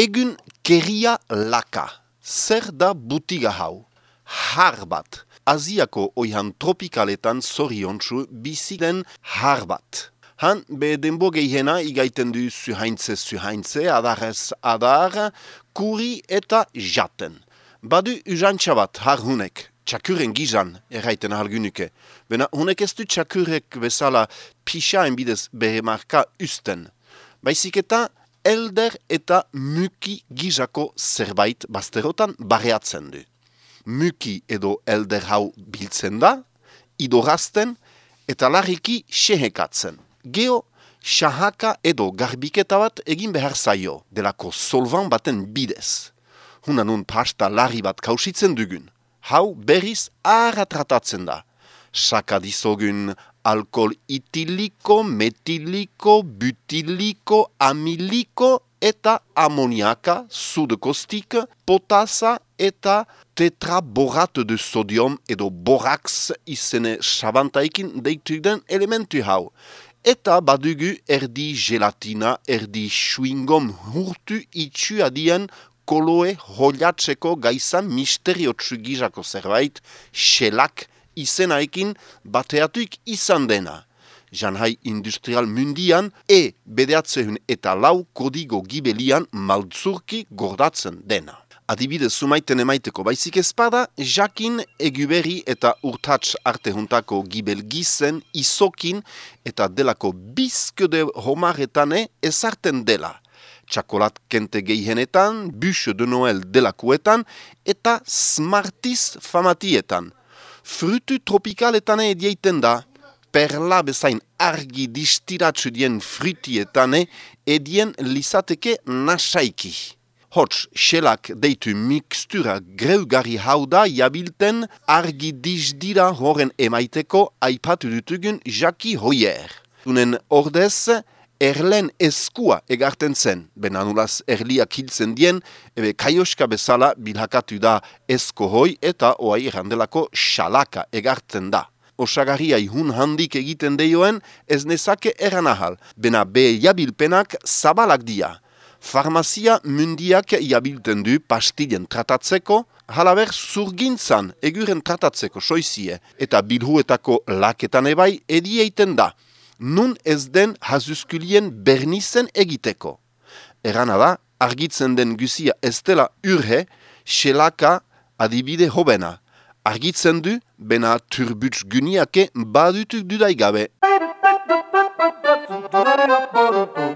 Egun keria laka. Zer da butiga hau? Har bat. Aziako oihan tropikaletan zoriontsu biziten har bat. Han, be denbo gehiena igaiten du zuhaintze zuhaintze, adarez adar, kuri eta jaten. Badu uzantxa bat har hunek, txakuren gizan erraiten argunuke. Bena hunek ez du txakurek bezala pixaen bidez behe marka usten. Baizik eta elder eta muki gizako zerbait bazterotan barreatzen du. Muki edo elder hau biltzen da, idorazten eta larriki sehekatzen. Geo, sahaka edo garbiketa bat egin behar zaio, delako solvan baten bidez. Huna nun pasta larri bat kausitzen dugun. Hau berriz arra tratatzen da. Saka dizogun alkohol itiliko, metiliko, butiliko, amiliko eta amoniaka, sudekostik, potasa eta tetraborat de sodium edo borax izene sabantaikin deitu elementu hau. Eta badugu erdi gelatina, erdi chewing-gum hurtu itxu adien koloe holiatzeko gaizan misteriotsu gizako zerbait, xelak izenaekin bateatuik izan dena. Janhai industrial mundian e bedeatzehun eta lau kodigo gibelian maltzurki gordatzen dena. Adibide sumaiten emaiteko baizik ezpada, jakin eguberi eta urtats arte juntako gibel gizen, isokin eta delako bizkode homaretane ezarten dela. Txakolat kente gehienetan, bus de Noel delakuetan eta smartiz famatietan. Frutu tropikaletan edieiten da, perla bezain argi distiratsu dien frutietane edien lisateke nasaiki. Hots, xelak deitu mixtura greugarri hau da jabilten argi dizdira horren emaiteko aipatu dutugun jaki hoier. Tunen ordez, erlen eskua egarten zen, benanulaz erliak hiltzen dien, ebe kaioska bezala bilhakatu da esko hoi eta oai errandelako xalaka egartzen da. Osagarria ihun handik egiten deioen ez nezake eranahal, bena be jabilpenak zabalak dia. Farmazia mundiak jabilten du pastillen tratatzeko, halaber zurgintzan eguren tratatzeko soizie. Eta bilhuetako laketan ebai edieiten da, nun ez den hazuzkulien bernizen egiteko. Erana da, argitzen den guzia ez dela urhe, xelaka adibide hobena. Argitzen du, bena turbutz guniake badutuk dudaigabe.